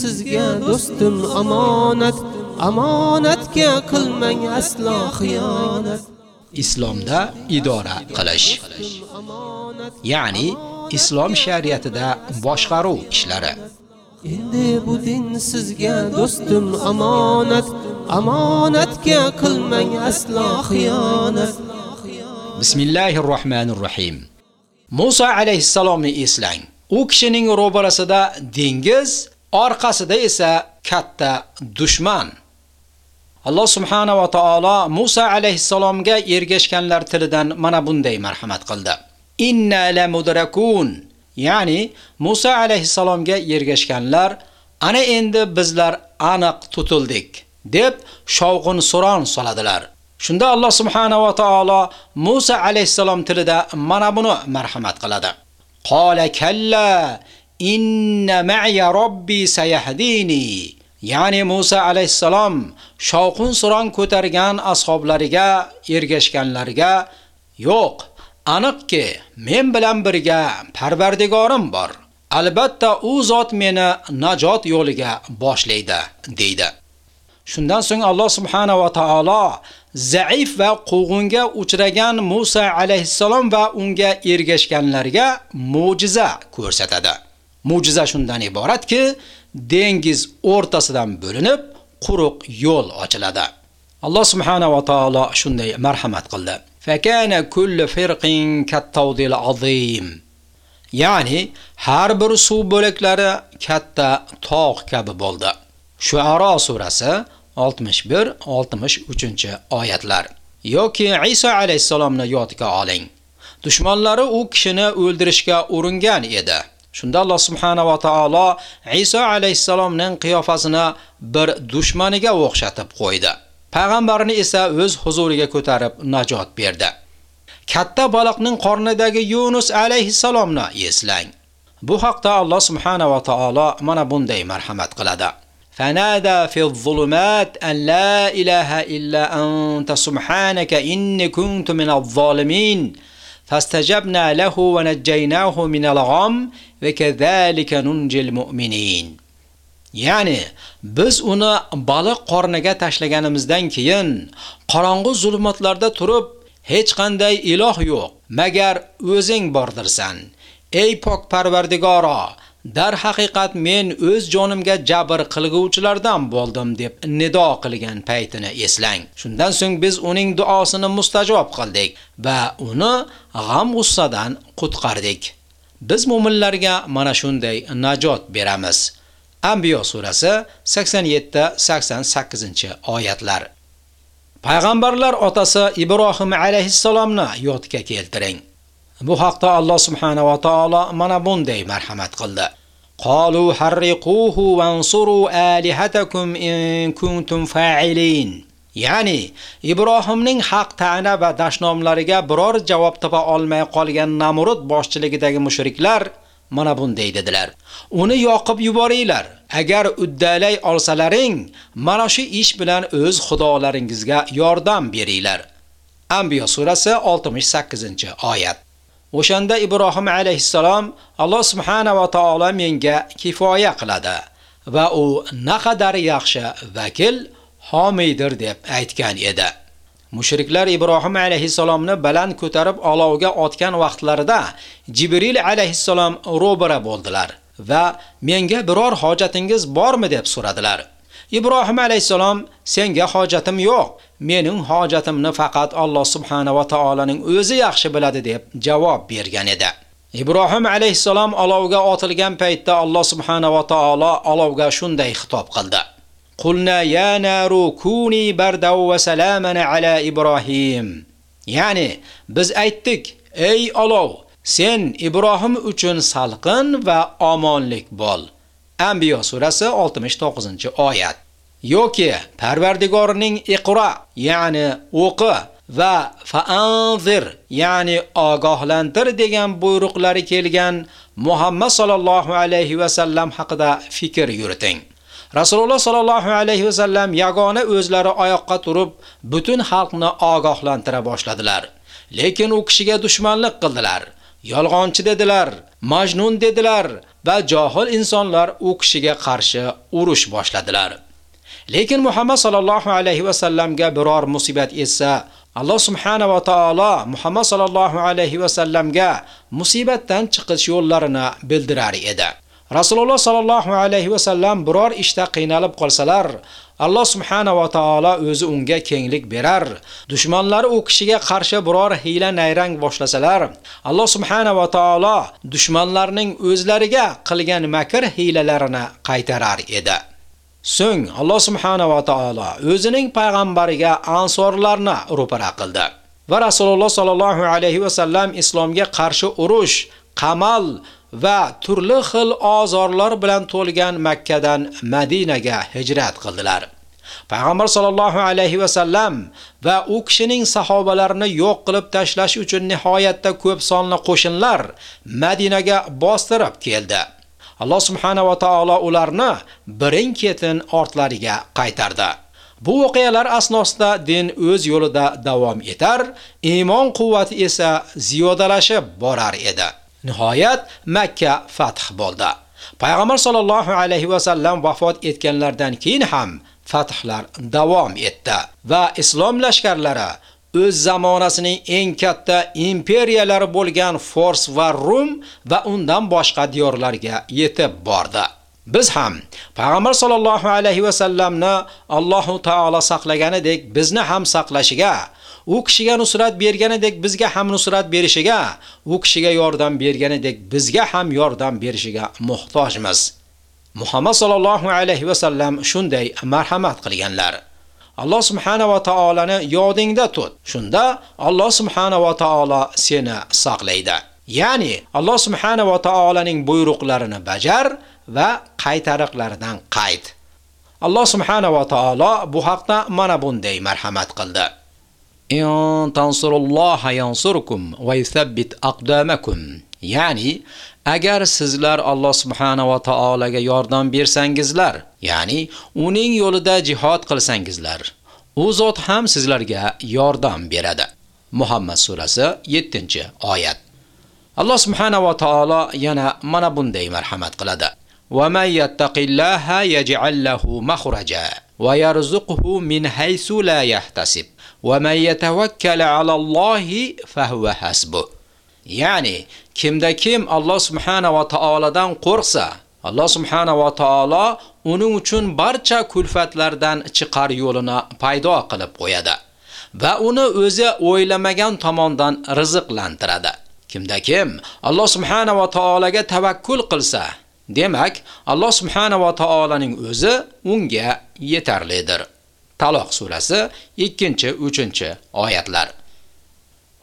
sizga do'stim omonat omonatga qilmang aslo xiyonat. Islomda idora qilish. Ya'ni islom shariatida boshqaruv ishlari. Endi bu din sizga do'stim omonat omonatga qilmang aslo xiyonat. Bismillahir rohmanir rohim Musa alayhissalomni eslang. U kishining ro'barasida dengiz orqasida esa katta dushman Alloh subhanahu va taolo Musa alayhissalomga ergashganlar tilidan mana bunday marhamat qildi. Inna la mudrakun. Ya'ni Musa alayhissalomga ergashganlar ana endi bizlar aniq tutildik deb shovqin suron soladilar. Shunda Alloh subhanahu va taolo Musa alayhissalom tilida mana buni marhamat qiladi. Qala kalla inna ma'ya robbi sayahdini. Ya'ni Musa alayhisalom shovqin suron ko'targan ashablariga ergashganlarga yo'q, aniqki men bilan birga Parvardigorim bor. Albatta u zot meni najot yo'liga boshlaydi, deydi. Shundan so'ng Alloh subhanahu va taolo zaif va quvg'inga uchragan Musa alayhissalom va unga ergashganlarga mo'jiza ko'rsatadi. Mu'jiza shundan iboratki, dengiz o'rtasidan bo'linib, quruq yo'l ochiladi. Alloh subhanahu va taolo shunday marhamat qildi. Fakana kullu firqin kattawdil azim. Ya'ni har bir suv bo'laklari katta tog' kabi bo'ldi. Shuara surasi 61-63 oyatlar. Yoki Isa alayhisalomni yodga oling. Dushmanlari u kishini o'ldirishga uringan edi. Shunda Alloh subhanahu va taolo Isa alayhisalomning qiyofasini bir dushmaniga o'xshatib qo'ydi. Payg'ambarni esa o'z huzuriga ko'tarib najot berdi. Katta baliqning qornidagi Yunus alayhisalomni eslang. Bu haqda Alloh subhanahu va taolo mana bunday marhamat qiladi. فنادى في الظلمات أن لا إله إلا أنت سبحانك إني كنت من الظالمين فاستجبنا له ونجيناه من الغم وكذلك ننجي المؤمنين Ya'ni biz uni baliq qorniga tashlaganimizdan keyin qorong'u zulmatlarda turib hech qanday iloh yo'q magar o'zing bordirsan. Ey pok Parvardigoro, Dar haqiqat men o'z jonimga jabr qilguvchilardan bo'ldim deb nido qilgan paytini eslang. Shundan so'ng biz uning duosini mustajob qildik va uni g'am g'ussadan qutqardik. Biz mu'minlarga mana shunday najot beramiz. Anbiyo surasi 87-88-oyatlar. Payg'ambarlar otasi Ibrohim alayhissalomni yodga keltiring. Bu haqda Alloh subhanahu va taolo mana bunday marhamat qildi. Qalu harriquhu wansuru alihatakum in kuntum fa'ilin. Ya'ni Ibrohimning haq ta'na va dashnomlariga biror javob topa olmay qolgan Namrud boshchiligidagi mushriklar mana bunday dedilar. Uni yoqib yuboringlar. Agar uddalay olsalaring, mana shu ish bilan o'z xudolaringizga yordam beringlar. Anbiya surasi 68-oyat. O'shanda Ibrohim alayhissalom Alloh subhanahu va taolo menga kifoya qiladi va u naqadar yaxshi vakil homiydir deb aytgan edi. Mushriklar Ibrohim alayhissalomni baland ko'tarib olovga otgan vaqtlarida Jibril alayhissalom ro'bara bo'ldilar va menga biror hojatingiz bormi deb so'radilar. Ibrohim alayhisalom senga hojatim yo'q. Mening hojatimni faqat Alloh subhanahu va taolaning o'zi yaxshi biladi deb javob bergan edi. Ibrohim alayhisalom olovga otilgan paytda Alloh subhanahu va taolo olovga shunday xitob qildi. Qulna ya naru kuni bardaw va salaman ala Ibrohim. Ya'ni biz aytdik, ey olov, sen Ibrohim uchun salqin va omonlik bo'l. Anbiyo surasi 69-oyat. Yoki Parvardigorning Iqro, ya'ni o'qi va fa'anzir, ya'ni ogohlantir degan buyruqlari kelgan Muhammad sallallohu alayhi va sallam haqida fikr yuriting. Rasululloh sallallohu alayhi va sallam yagona o'zlari oyoqqa turib, butun xalqni ogohlantira boshladilar. Lekin u kishiga dushmanlik qildilar. yolg'onchi dedilar, majnun dedilar va johil insonlar u kishiga qarshi urush boshladilar. Lekin Muhammad sallallohu alayhi va sallamga biror musibat etsa, Alloh subhanahu va taolo Muhammad sallallohu alayhi va sallamga musibatdan chiqish yo'llarini bildirar edi. Rasululloh sallallohu alayhi va sallam biror ishda qiynalib qolsalar, Alloh subhanahu va taolo o'zi unga kenglik berar. Dushmanlari u kishiga qarshi biror hiyla nayrang boshlasalar, Alloh subhanahu va taolo dushmanlarning o'zlariga qilgan makr hiylalarini qaytarar edi. So'ng Alloh subhanahu va taolo o'zining payg'ambariga ansorlarni ro'para qildi. Va Rasululloh sallallohu alayhi va sallam islomga qarshi urush, qamal va turli xil ozorlar bilan to'lgan Makkadan Madinaga hijrat qildilar. Payg'ambar sallallohu alayhi va sallam va u kishining sahobalarini yo'q qilib tashlash uchun nihoyatda ko'p sonli qo'shinlar Madinaga bostirib keldi. Alloh subhanahu va taolo ularni birin-ketin ortlariga qaytardi. Bu voqealar asnosida din o'z yo'lida davom etar, iymon quvvati esa ziyodalashib borar edi. Nihoyat Makka fath bo'ldi. Payg'ambar sollallohu alayhi va sallam vafot etganlardan keyin ham fathlar davom etdi va islom lashkarlari o'z zamonasining eng katta imperiyalari bo'lgan Fors va Rum va undan boshqa diyorlarga yetib bordi. Biz ham Payg'ambar sollallohu alayhi va sallamni Allohu taolo saqlaganidek bizni ham saqlashiga, u kishiga nusrat berganidek bizga ham nusrat berishiga, u kishiga yordam berganidek bizga ham yordam berishiga muhtojmiz. Muhammad sallallohu alayhi va sallam shunday marhamat qilganlar. Alloh subhanahu va taolani yodingda tut. Shunda Alloh subhanahu va taolo seni saqlaydi. Ya'ni Alloh subhanahu va taolaning buyruqlarini bajar va qaytariqlaridan qayt. Alloh subhanahu va taolo bu haqda mana bunday marhamat qildi. In tansurulloha yansurkum va yuthabbit aqdamakum. Ya'ni agar sizlar Alloh subhanahu va taolaga yordam bersangizlar, ya'ni uning yo'lida jihad qilsangizlar, u zot ham sizlarga yordam beradi. Muhammad surasi 7-oyat. Alloh subhanahu va taolo yana mana bunday marhamat qiladi. Va may yattaqillaha yaj'al lahu makhraja va yarzuqhu min haythu la yahtasib. Va may yatawakkala 'ala Allohi fa huwa hasbuh. Ya'ni kimda kim Alloh subhanahu va taoladan qo'rqsa, Alloh subhanahu va taolo uning uchun barcha kulfatlardan chiqar yo'lini paydo qilib qo'yadi va uni o'zi o'ylamagan tomondan rizqlantiradi. Kimda kim Alloh subhanahu va taolaga tavakkul qilsa, demak, Alloh subhanahu va taolaning o'zi unga yetarlidir. Taloq surasi 2-3-oyatlar.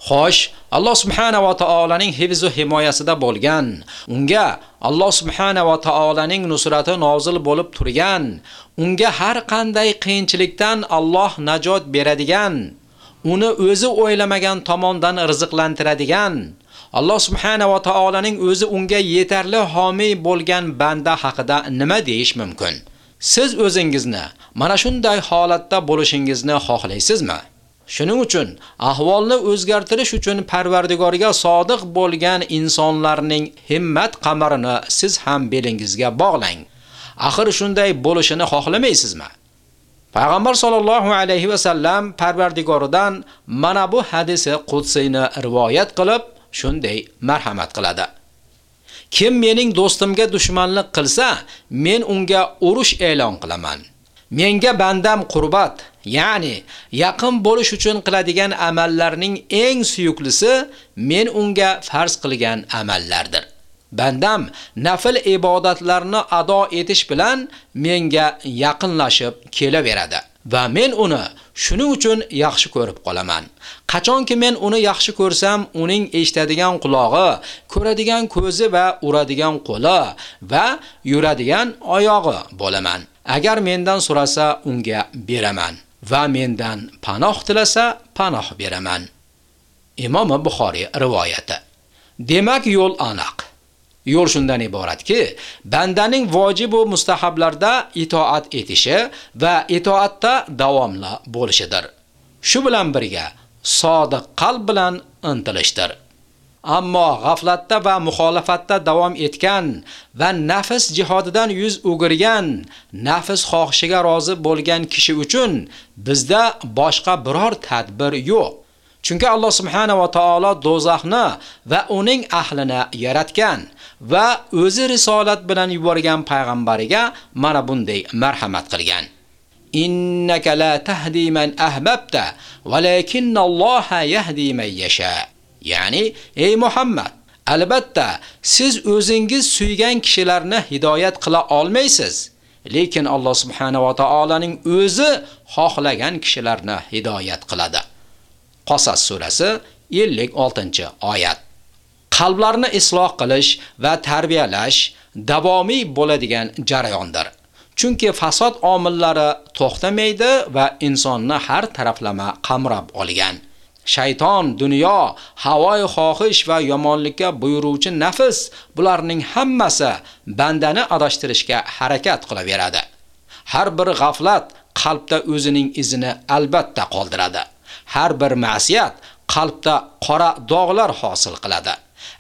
Xo'sh, Alloh subhanahu va taolaning hifzi himoyasida bo'lgan, unga Alloh subhanahu va taolaning nusrati nozil bo'lib turgan, unga har qanday qiyinchilikdan Alloh najot beradigan, uni o'zi o'ylamagan tomondan rizqlantiradigan, Alloh subhanahu va taolaning o'zi unga yetarli homiy bo'lgan banda haqida nima deyish mumkin? Siz o'zingizni mana shunday holatda bo'lishingizni xohlaysizmi? Shuning uchun ahvolni o'zgartirish uchun Parvardigorga sodiq bo'lgan insonlarning himmat qamarini siz ham belingizga bog'lang. Axir shunday bo'lishini xohlamaysizmi? Payg'ambar sollallohu alayhi va sallam Parvardigoridan mana bu hadisi qudsiyni rivoyat qilib, shunday marhamat qiladi. Kim mening do'stimga dushmanlik qilsa, men unga urush e'lon qilaman. Menga bandam qurbat, ya'ni yaqin bo'lish uchun qiladigan amallarning eng suyuklisi men unga farz qilgan amallardir. Bandam nafil ibodatlarni ado etish bilan menga yaqinlashib kelaveradi va men uni shuning uchun yaxshi ko'rib qolaman. Qachonki men uni yaxshi ko'rsam, uning eshitadigan quloqi, ko'radigan ko'zi va uradigan qo'li va yuradigan oyog'i bo'laman. Agar mendan so'rasa, unga beraman va mendan panoh tilasa, panoh beraman. Imom Buxoriy rivoyati. Demak, yo'l aniq. Yo'l shundan iboratki, bandaning vojib va mustahablarda itoat etishi va itoatda davomli bo'lishidir. Shu bilan birga sodiq qalb bilan intilishdir. Ammo g'aflatda va muxolifatda davom etgan va nafs jihodidan yuz o'girgan, nafs xohishiga rozi bo'lgan kishi uchun bizda boshqa biror tadbir yo'q. Chunki Alloh subhanahu va taolo do'zaxni va uning ahlini yaratgan va o'zi risolat bilan yuborgan payg'ambariga mana bunday marhamat qilgan. Innaka la tahdi man ahbabta, walakinnalloha yahdi man yasha. Ya'ni ey Muhammad, albatta siz o'zingiz suygan kishilarni hidoyat qila olmaysiz. Lekin Alloh subhanahu va taolaning o'zi xohlagan kishilarni hidoyat qiladi. Qasas surasi 56-oyat. Qalblarni isloq qilish va tarbiyalash davomiy bo'ladigan jarayondir. Chunki fasod omillari to'xtamaydi va insonni har taraflama qamrab olgan. Shayton, dunyo, havoy xohish va yomonlikka buyuruvchi nafs bularning hammasi bandani adashtirishga harakat qilaveradi. Har bir g'aflat qalbda o'zining izini albatta qoldiradi. har bir ma'siyat qalbda qora dog'lar hosil qiladi.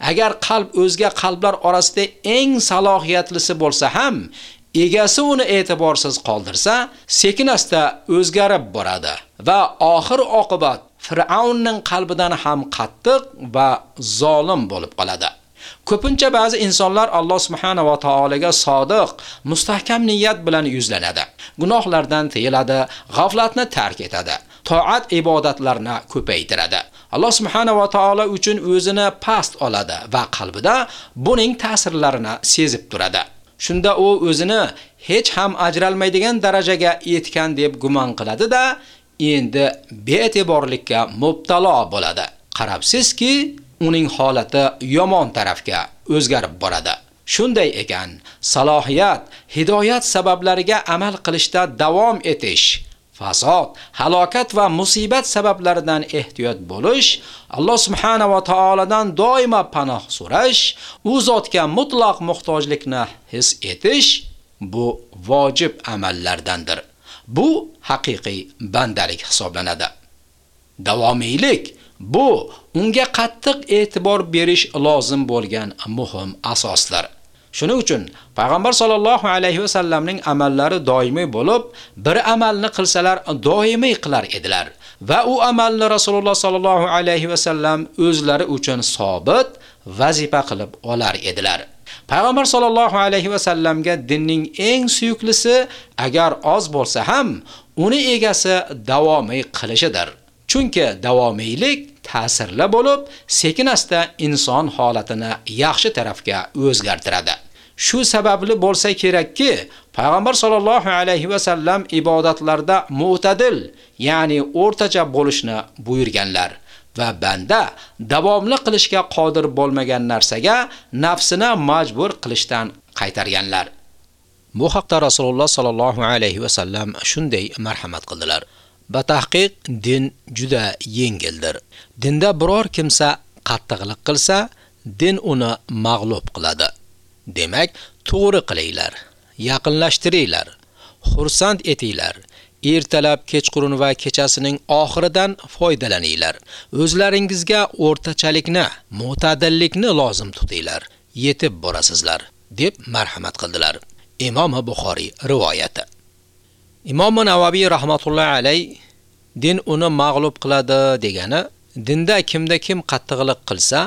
Agar qalb o'zga qalblar orasida eng salohiyatlisi bo'lsa ham, egasi uni e'tiborsiz qoldirsa, sekin-asta o'zgarib boradi va oxir oqibat Fir'aunning qalbidan ham qattiq va zolim bo'lib qoladi. Ko'pincha ba'zi insonlar Alloh subhanahu va taolaga sodiq, mustahkam niyat bilan yuzlanadi. Gunohlardan tiyiladi, g'aflatni tark etadi. toat ibodatlarni ko'paytiradi. Alloh subhanahu va taolo uchun o'zini past oladi va qalbida buning ta'sirlarini sezib turadi. Shunda u o'zini hech ham ajralmaydigan darajaga yetgan deb gumon qiladi-da, endi be'tiborlikka mubtalo bo'ladi. Qarabsizki, uning holati yomon tarafga o'zgarib boradi. Shunday ekan, salohiyat, hidoyat sabablariga amal qilishda davom etish fasod, halokat va musibat sabablaridan ehtiyot bo'lish, Alloh subhanahu va taoladan doimo panoh so'rash, u zotga mutlaq muhtojlikni his etish bu vojib amallardandir. Bu haqiqiy bandalik hisoblanadi. Davomiylik bu unga qattiq e'tibor berish lozim bo'lgan muhim asoslar. Shuning uchun payg'ambar sollallohu alayhi va sallamning amallari doimiy bo'lib, bir amalni qilsalar doimiy qilar edilar va u amalni Rasululloh sollallohu alayhi va sallam o'zlari uchun sobit vazifa qilib olar edilar. Payg'ambar sollallohu alayhi va sallamga dinning eng suyuklisi agar oz bo'lsa ham, uni egasi davomiy qilishidir. Chunki davomiylik ta'sirli bo'lib, sekin-asta inson holatini yaxshi tarafga o'zgartiradi. Shu sababli bo'lsa kerakki, payg'ambar sollallohu alayhi va sallam ibodatlarda mu'tadil, ya'ni o'rtacha bo'lishni buyurganlar va banda davomli qilishga qodir bo'lmagan narsaga nafsini majbur qilishdan qaytarganlar. Bu haqda Rasululloh sallallohu alayhi va sallam shunday marhamat qildilar. Batahqiq din juda yengildir. Dinda biror kimsa qattiqlik qilsa, din uni mag'lub qiladi. Demak, to'g'ri qilinglar, yaqinlashtiringlar, xursand etinglar. Ertalab, kechqurun va kechasining oxiridan foydalaninglar. O'zlaringizga o'rtachalikni, mo'tadillikni lozim tutinglar. Yetib borasizlar, deb marhamat qildilar. Imom Buxoriy rivoyati. Imom Navaviy rahmatullohi alayh din uni mag'lub qiladi degani dinda kimda kim qattiqlik qilsa,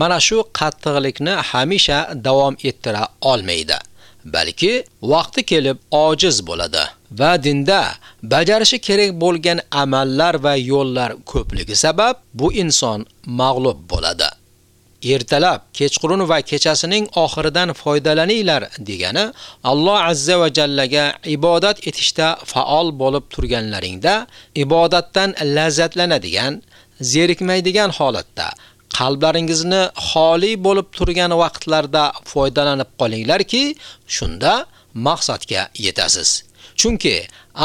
mana shu qattiqlikni hamisha davom ettira olmaydi. balki vaqti kelib ojiz bo'ladi va dinda bajarishi kerak bo'lgan amallar va yo'llar ko'pligi sabab bu inson mag'lub bo'ladi. ertalab, kechqurun va kechasining oxiridan foydalaninglar degani Alloh azza va jallaga ibodat etishda faol bo'lib turganlaringda ibodatdan lazzatlanadigan, zerikmaydigan holatda qalblaringizni xoli bo'lib turgan vaqtlarda foydalanib qolinglarki, shunda maqsadga yetasiz. Chunki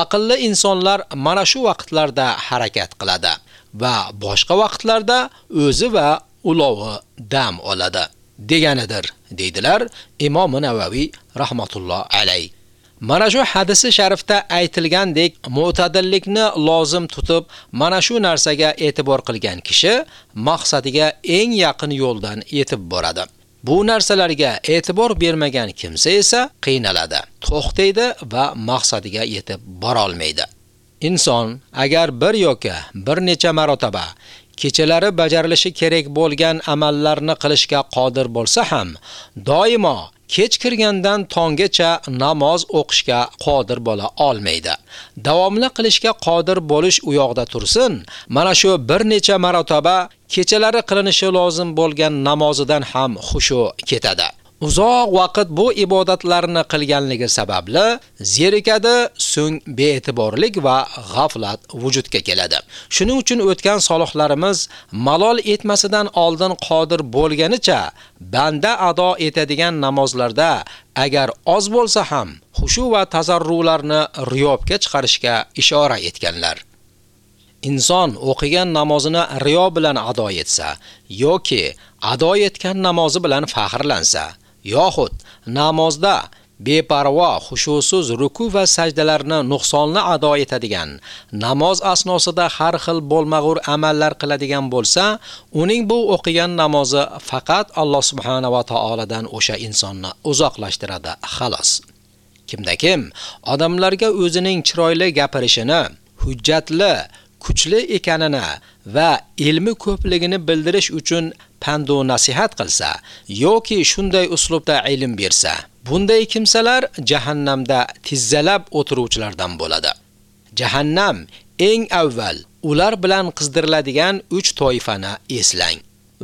aqlli insonlar mana shu vaqtlarda harakat qiladi va boshqa vaqtlarda o'zi va ulovi dam oladi deganidir, deydilar Imom Navaviy rahmatulloh alayh. Mana shu hadisi sharifda aytilgandek, mu'tadillikni lozim tutib, mana shu narsaga e'tibor qilgan kishi maqsadiga eng yaqin yo'ldan yetib boradi. Bu narsalarga e'tibor bermagan kimsa esa qiynaladi, to'xtaydi va maqsadiga yetib bora olmaydi. Inson agar bir yoki bir necha marotaba kechalari bajarilishi kerak bo'lgan amallarni qilishga qodir bo'lsa ham, doimo kech kirgandan tonggacha namoz o'qishga qodir bo'la olmaydi. Davomli qilishga qodir bo'lish u yoqda tursin, mana shu bir necha marotaba kechalari qilinishi lozim bo'lgan namozidan ham xushu ketadi. Uzoq vaqt bu ibodatlarni qilganligi sababli zerikadi, so'ng bee'tiborlik va g'aflat vujudga keladi. Shuning uchun o'tgan solihlarimiz malol etmasidan oldin qodir bo'lganicha banda ado etadigan namozlarda agar oz bo'lsa ham xushu va tazarrularni riyobga chiqarishga ishora etganlar. Inson o'qigan namozini riyo bilan ado etsa yoki ado etgan namozi bilan faxrlansa yoxud namozda beparvo, xushusiz ruku va sajdalarni nuqsonli ado etadigan, namoz asnosida har xil bo'lmag'ur amallar qiladigan bo'lsa, uning bu o'qigan namozi faqat Alloh subhanahu va taoladan o'sha insonni uzoqlashtiradi, xolos. Kimda kim odamlarga o'zining chiroyli gapirishini, hujjatli, kuchli ekanini va ilmi ko'pligini bildirish uchun pandu nasihat qilsa yoki shunday uslubda ilm bersa, bunday kimsalar jahannamda tizzalab o'tiruvchilardan bo'ladi. Jahannam eng avval ular bilan qizdiriladigan 3 toifani eslang.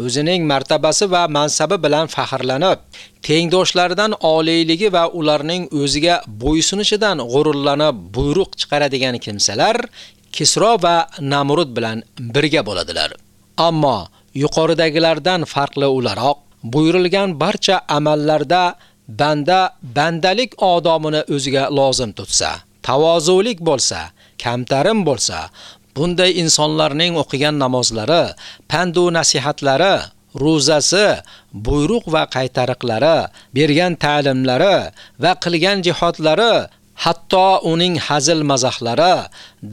o'zining martabasi va mansabi bilan faxrlanib, tengdoshlaridan oliyligi va ularning o'ziga bo'ysunishidan g'ururlanib buyruq chiqaradigan kimsalar Kisro va Namrud bilan birga bo'ladilar. Ammo yuqoridagilardan farqli o'laroq buyurilgan barcha amallarda banda bandalik odamini o'ziga lozim tutsa, tavozulik bo'lsa, kamtarim bo'lsa, bunday insonlarning o'qigan namozlari, pandu nasihatlari, ro'zasi, buyruq va qaytariqlari, bergan ta'limlari va qilgan jihodlari hatto uning hazil mazahlari,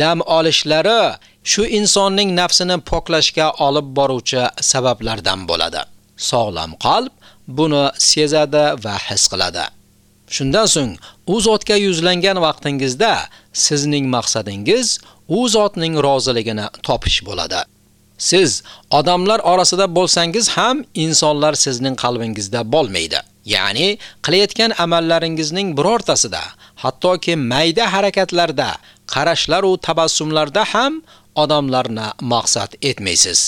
dam olishlari shu insonning nafsini poklashga olib boruvchi sabablardan bo'ladi. Sog'lom qalb buni sezadi va his qiladi. Shundan so'ng u zotga yuzlangan vaqtingizda sizning maqsadingiz u zotning roziligini topish bo'ladi. Siz odamlar orasida bo'lsangiz ham insonlar sizning qalbingizda bo'lmaydi. Ya'ni qilayotgan amallaringizning birortasida, hattoki mayda harakatlarda, qarashlar va tabassumlarda ham odamlarni maqsad etmaysiz.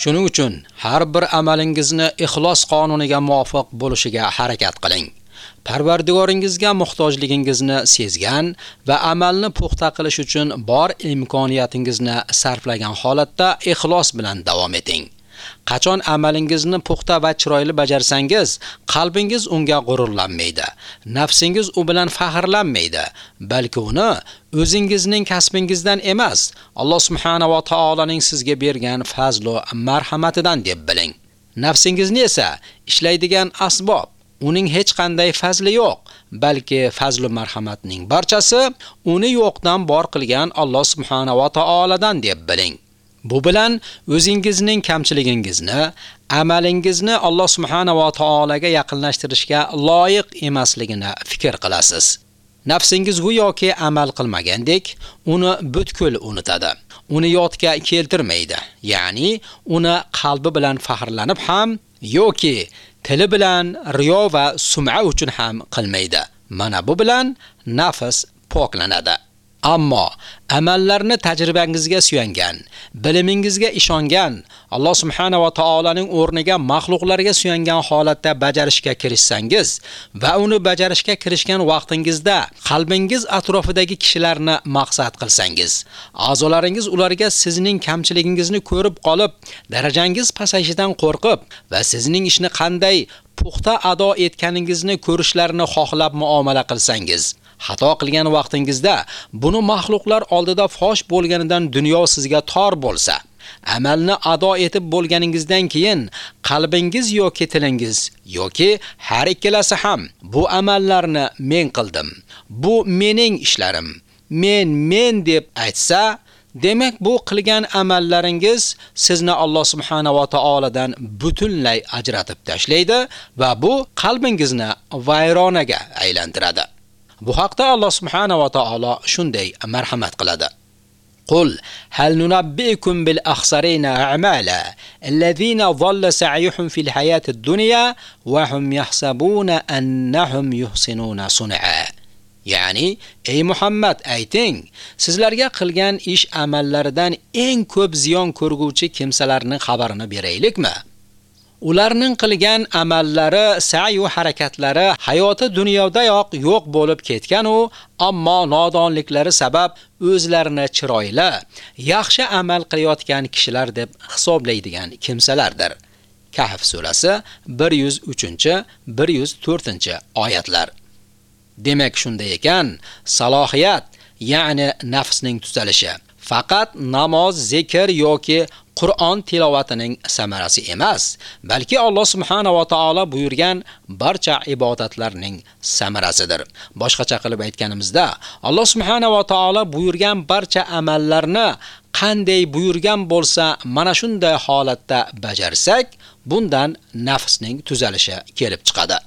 Shuning uchun har bir amalingizni ixlos qonuniga muvofiq bo'lishiga harakat qiling. Parvardigoringizga muhtojligingizni sezgan va amalni puxta qilish uchun bor imkoniyatingizni sarflagan holatda ixlos bilan davom eting. Qachon amalingizni puxta va chiroyli bajarsangiz, qalbingiz unga g'ururlanmaydi. Nafsingiz u bilan faxrlanmaydi, balki uni o'zingizning kasbingizdan emas, Alloh subhanahu va taolaning sizga bergan fazl va marhamatidan deb biling. Nafsingizni esa ishlaydigan asbob, uning hech qanday fazli yo'q, balki fazl va marhamatning barchasi uni yo'qdan bor qilgan Alloh subhanahu va taoladan deb biling. Bu bilan o'zingizning kamchiligingizni, amalingizni Alloh subhanahu va taolaga yaqinlashtirishga loyiq emasligini fikr qilasiz. Nafsingiz go'yoki amal qilmagandek, uni butkul unutadi. Uni yodga keltirmaydi. Ya'ni uni qalbi bilan faxrlanib ham yoki tili bilan riyo va sum'a uchun ham qilmaydi. Mana bu bilan nafs poklanadi. Ammo amallarni tajribangizga suyangan, bilimingizga ishongan, Alloh subhanahu va taolaning o'rniga mahluqlarga suyangan holatda bajarishga kirishsangiz va uni bajarishga kirishgan vaqtingizda qalbingiz atrofidagi kishilarni maqsad qilsangiz, a'zolaringiz ularga sizning kamchiligingizni ko'rib qolib, darajangiz pasayishidan qo'rqib va sizning ishni qanday puxta ado etganingizni ko'rishlarini xohlab muomala qilsangiz, Xato qilgan vaqtingizda buni mahluqlar oldida fosh bo'lganidan dunyo sizga tor bo'lsa, amalni ado etib bo'lganingizdan keyin qalbingiz yoki tilingiz yoki har ikkalasi ham bu amallarni men qildim. Bu mening ishlarim. Men men deb aytsa, Demak, bu qilgan amallaringiz sizni Alloh subhanahu va taoladan butunlay ajratib tashlaydi va bu qalbingizni vayronaga aylantiradi. Bu haqda Alloh subhanahu va taolo shunday marhamat qiladi. Qul hal قل هل ننبئكم بالأخسرين أعمالا الذين ضل سعيهم ad-dunya wa hum yahsabuna annahum yuhsinuna sun'a. Ya'ni ey Muhammad ayting, sizlarga qilgan ish amallaridan eng ko'p ziyon ko'rguvchi kimsalarning xabarini beraylikmi? Ularning qilgan amallari, sa'i va harakatlari hayoti dunyodayoq yo'q bo'lib ketgan u, ammo nodonliklari sabab o'zlarini chiroyli, yaxshi amal qilayotgan kishilar deb hisoblaydigan kimsalardir. Kahf surasi 103-104 oyatlar. Demak shunday ekan, salohiyat, ya'ni nafsning tuzalishi faqat namoz, zikr yoki Qur'on tilovatining samarasi emas, balki Alloh subhanahu va taolo buyurgan barcha ibodatlarning samarasidir. Boshqacha qilib aytganimizda, Alloh subhanahu va taolo buyurgan barcha amallarni qanday buyurgan bo'lsa, mana shunday holatda bajarsak, bundan nafsning tuzalishi kelib chiqadi.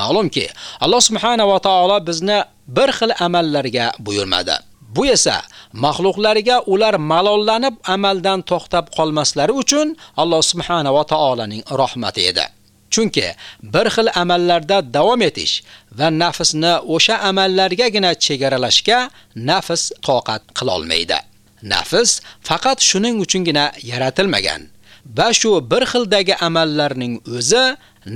Ma'lumki, Alloh subhanahu va taolo bizni bir xil amallarga buyurmadi. Bu esa maxluqlariga ular malollanib amaldan to'xtab qolmaslari uchun Alloh subhanahu va taolaning rahmati edi. Chunki bir xil amallarda davom etish va nafsni o'sha amallargagina chegaralashga nafs toqat qila olmaydi. Nafs faqat shuning uchungina yaratilmagan. Va shu bir xildagi amallarning o'zi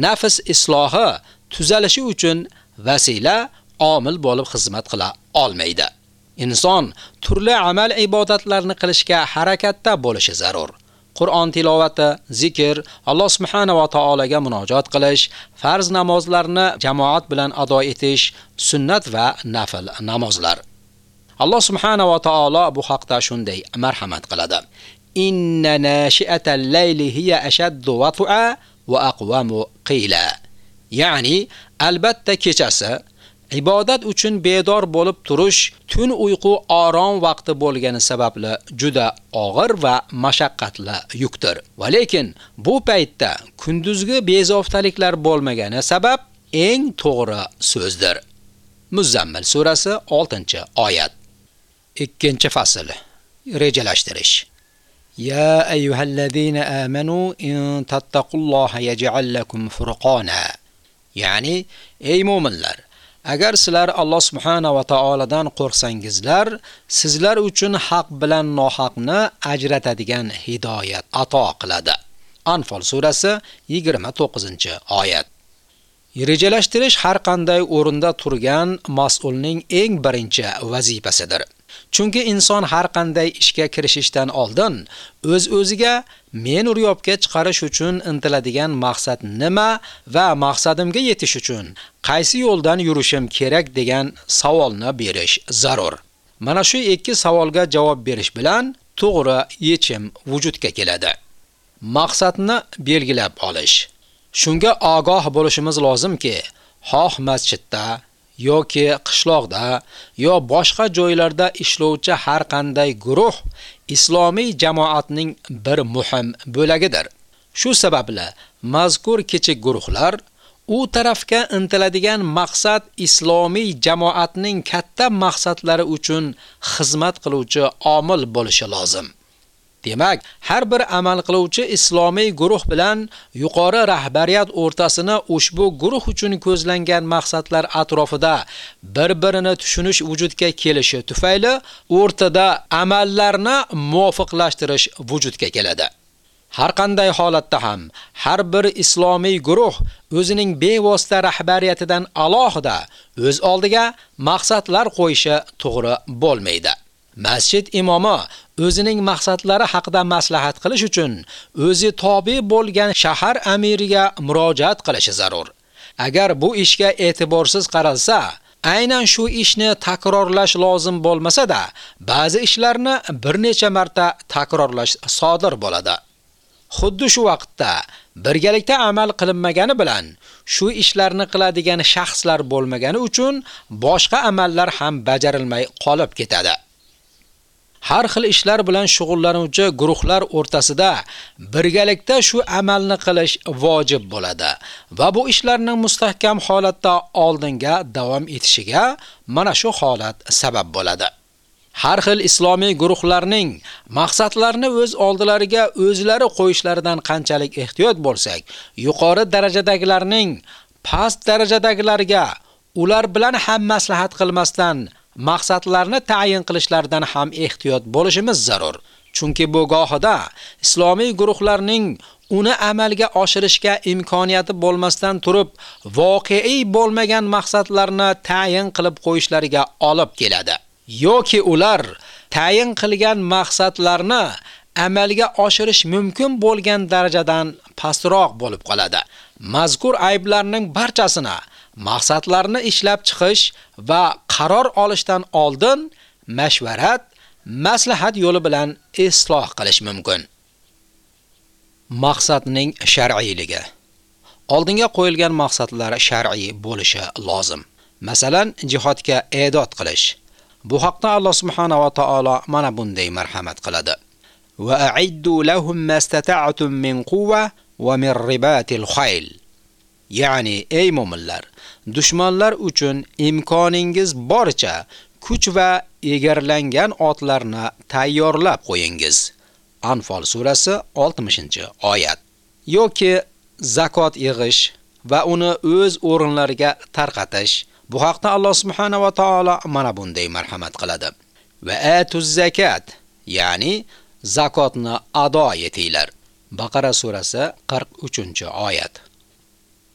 nafs islohi, tuzalishi uchun vasila, omil bo'lib xizmat qila olmaydi. Inson turli amal ibodatlarni qilishga harakatda bo'lishi zarur. Qur'on tilovati, zikr, Alloh subhanahu va taolaga munojat qilish, farz namozlarni jamoat bilan ado etish, sunnat va nafil namozlar. Alloh subhanahu va taolo bu haqda shunday marhamat qiladi. Inna nashi'atal layli hiya ashaddu wat'a wa aqwamu qila. Ya'ni albatta kechasi ibodat uchun bedor bo'lib turish tun uyqu orom vaqti bo'lgani sababli juda og'ir va mashaqqatli yukdir. Va lekin bu paytda kunduzgi bezovtaliklar bo'lmagani sabab eng to'g'ri so'zdir. Muzammil surasi 6-oyat. 2-fasl. Rejalashtirish. Ya ayyuhallazina amanu in tattaqulloha yaj'al lakum furqona. Ya'ni ey mu'minlar Agar sizlar Alloh subhanahu va taoladan qo'rqsangizlar, sizlar uchun haq bilan nohaqni ajratadigan hidoyat ato qiladi. Anfal surasi 29-oyat. Rejalashtirish har qanday o'rinda turgan mas'ulning eng birinchi vazifasidir. Chunki inson har qanday ishga kirishishdan oldin o'z-o'ziga men uryobga chiqarish uchun intiladigan maqsad nima va maqsadimga yetish uchun qaysi yo'ldan yurishim kerak degan savolni berish zarur. Mana shu ikki savolga javob berish bilan to'g'ri yechim vujudga keladi. Maqsadni belgilab olish. Shunga ogoh bo'lishimiz lozimki, xoh masjidda yoki qishloqda yo boshqa joylarda ishlovchi har qanday guruh islomiy jamoatning bir muhim bo'lagidir. Shu sababli mazkur kichik guruhlar u tarafga intiladigan maqsad islomiy jamoatning katta maqsadlari uchun xizmat qiluvchi omil bo'lishi lozim. Demak, har bir amal qiluvchi islomiy guruh bilan yuqori rahbariyat o'rtasini ushbu guruh uchun ko'zlangan maqsadlar atrofida bir-birini tushunish vujudga kelishi tufayli o'rtada amallarni muvofiqlashtirish vujudga keladi. Har qanday holatda ham har bir islomiy guruh o'zining bevosita rahbariyatidan alohida o'z oldiga maqsadlar qo'yishi to'g'ri bo'lmaydi. Masjid imomi o'zining maqsadlari haqida maslahat qilish uchun o'zi tobi bo'lgan shahar amiriga murojaat qilishi zarur. Agar bu ishga e'tiborsiz qaralsa, aynan shu ishni takrorlash lozim bo'lmasa-da, ba'zi ishlarni bir necha marta takrorlash sodir bo'ladi. Xuddi shu vaqtda birgalikda amal qilinmagani bilan shu ishlarni qiladigan shaxslar bo'lmagani uchun boshqa amallar ham bajarilmay qolib ketadi. Har xil ishlar bilan shug'ullanuvchi guruhlar o'rtasida birgalikda shu amalni qilish vojib bo'ladi va bu ishlarning mustahkam holatda oldinga davom etishiga mana shu holat sabab bo'ladi. Har xil islomiy guruhlarning maqsadlarini o'z oldilariga o'zlari qo'yishlaridan qanchalik ehtiyot bo'lsak, yuqori darajadagilarning past darajadagilarga ular bilan ham maslahat qilmasdan maqsadlarni tayin qilishlaridan ham ehtiyot bo'lishimiz zarur. Chunki bu gohida islomiy guruhlarning uni amalga oshirishga imkoniyati bo'lmasdan turib, voqei bo'lmagan maqsadlarni tayin qilib qo'yishlariga olib keladi. yoki ular tayin qilgan maqsadlarni amalga oshirish mumkin bo'lgan darajadan pastroq bo'lib qoladi. Mazkur ayblarning barchasini maqsadlarni ishlab chiqish va qaror olishdan oldin mashvarat, maslahat yo'li bilan isloh qilish mumkin. Maqsadning shar'iyligi. Oldinga qo'yilgan maqsadlar shar'iy bo'lishi lozim. Masalan, jihodga e'dod qilish. Bu haqda Alloh subhanahu va taolo mana bunday marhamat qiladi. Va a'iddu lahum mastata'tum min quwwa va min ribatil khayl. Ya'ni ey mu'minlar, dushmanlar uchun imkoningiz boricha kuch va egarlangan otlarni tayyorlab qo'yingiz. Anfal surasi 60-oyat. Yoki zakot yig'ish va uni o'z o'rinlariga tarqatish. Bu haqda Alloh subhanahu va taolo mana bunday marhamat qiladi. Va atuz zakat, ya'ni zakotni ado etinglar. Baqara surasi 43-oyat.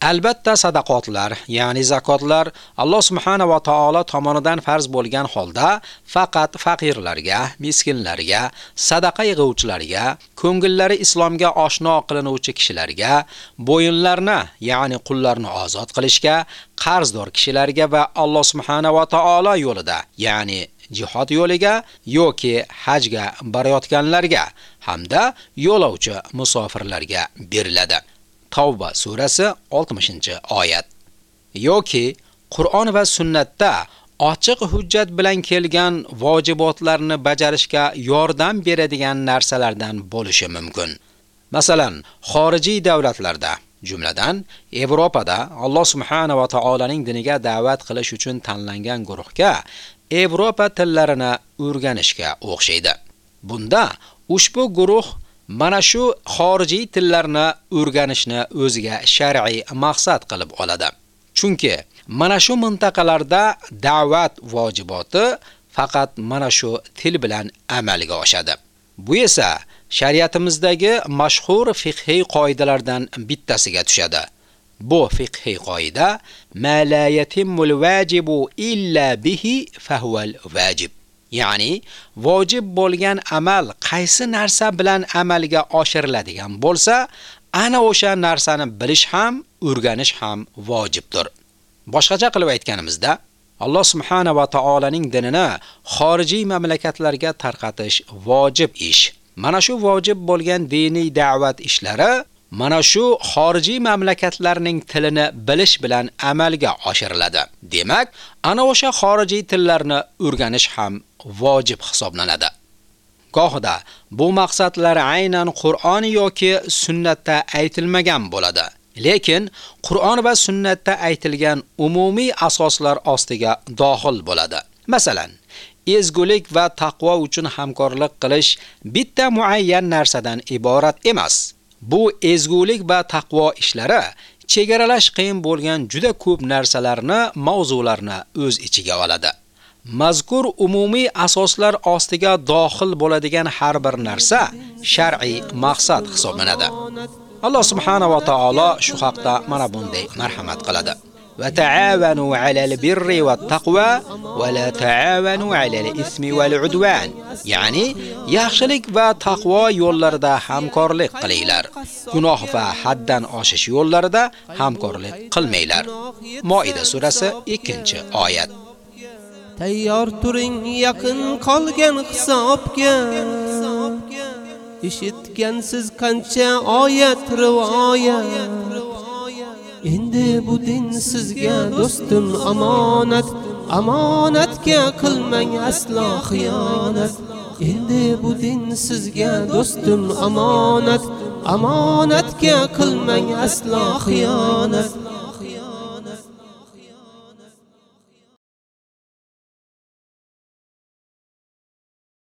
Albatta sadaqotlar, ya'ni zakotlar Alloh subhanahu va taolo tomonidan farz bo'lgan holda faqat faqirlarga, miskinlarga, sadaqa yig'uvchilarga, ko'ngillari islomga oshno qilinuvchi kishilarga, bo'yinlarni, ya'ni qullarni ozod qilishga, qarzdor kishilarga va Alloh subhanahu va taolo yo'lida, ya'ni jihod yo'liga yoki hajga borayotganlarga hamda yo'lovchi musofirlarga beriladi. Tavba surasi 60-oyat. Yoki Qur'on va sunnatda ochiq hujjat bilan kelgan vojibotlarni bajarishga yordam beradigan narsalardan bo'lishi mumkin. Masalan, xorijiy davlatlarda, jumladan Yevropada Alloh subhanahu va taolaning diniga da'vat qilish uchun tanlangan guruhga Yevropa tillarini o'rganishga o'xshaydi. Bunda ushbu guruh mana shu xorijiy tillarni o'rganishni o'ziga shar'iy maqsad qilib oladi. Chunki mana shu mintaqalarda da'vat vojiboti faqat mana shu til bilan amalga oshadi. Bu esa shariatimizdagi mashhur fiqhiy qoidalardan bittasiga tushadi. Bu fiqhiy qoida ma la yatimul vajibu illa bihi fahuval vajib. Ya'ni vojib bo'lgan amal qaysi narsa bilan amalga oshiriladigan bo'lsa, ana o'sha narsani bilish ham, o'rganish ham vojibdir. Boshqacha qilib aytganimizda, Alloh subhanahu va taolaning dinini xorijiy mamlakatlarga tarqatish vojib ish. Mana shu vojib bo'lgan diniy da'vat ishlari mana shu xorijiy mamlakatlarning tilini bilish bilan amalga oshiriladi. Demak, ana o'sha xorijiy tillarni o'rganish ham vojib hisoblanadi. Gohida bu maqsadlar aynan Qur'on yoki sunnatda aytilmagan bo'ladi. Lekin Qur'on va sunnatda aytilgan umumiy asoslar ostiga dohil bo'ladi. Masalan, ezgulik va taqvo uchun hamkorlik qilish bitta muayyan narsadan iborat emas. Bu ezgulik va taqvo ishlari chegaralash qiyin bo'lgan juda ko'p narsalarni, mavzularni o'z ichiga oladi. mazkur umumiy asoslar ostiga dohil bo'ladigan har bir narsa shar'iy maqsad hisoblanadi. Alloh subhanahu va taolo shu haqda mana bunday marhamat qiladi. Va ta'avanu 'alal birri wat taqwa va la ta'avanu 'alal ismi val udwan. Ya'ni yaxshilik va taqvo yo'llarida hamkorlik qilinglar. Gunoh va haddan oshish yo'llarida hamkorlik qilmanglar. Moida surasi 2-oyat. Tayyor turing yaqin qolgan hisobga. Eshitgansiz qancha oyat rivoyat. Endi bu din sizga do'stim amonat, amonatga qilmang aslo xiyonat. Endi bu din sizga do'stim amonat, amonatga qilmang aslo xiyonat.